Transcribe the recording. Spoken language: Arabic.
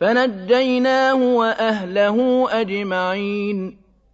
فَنَجَّيْنَاهُ وَأَهْلَهُ أَجْمَعِينَ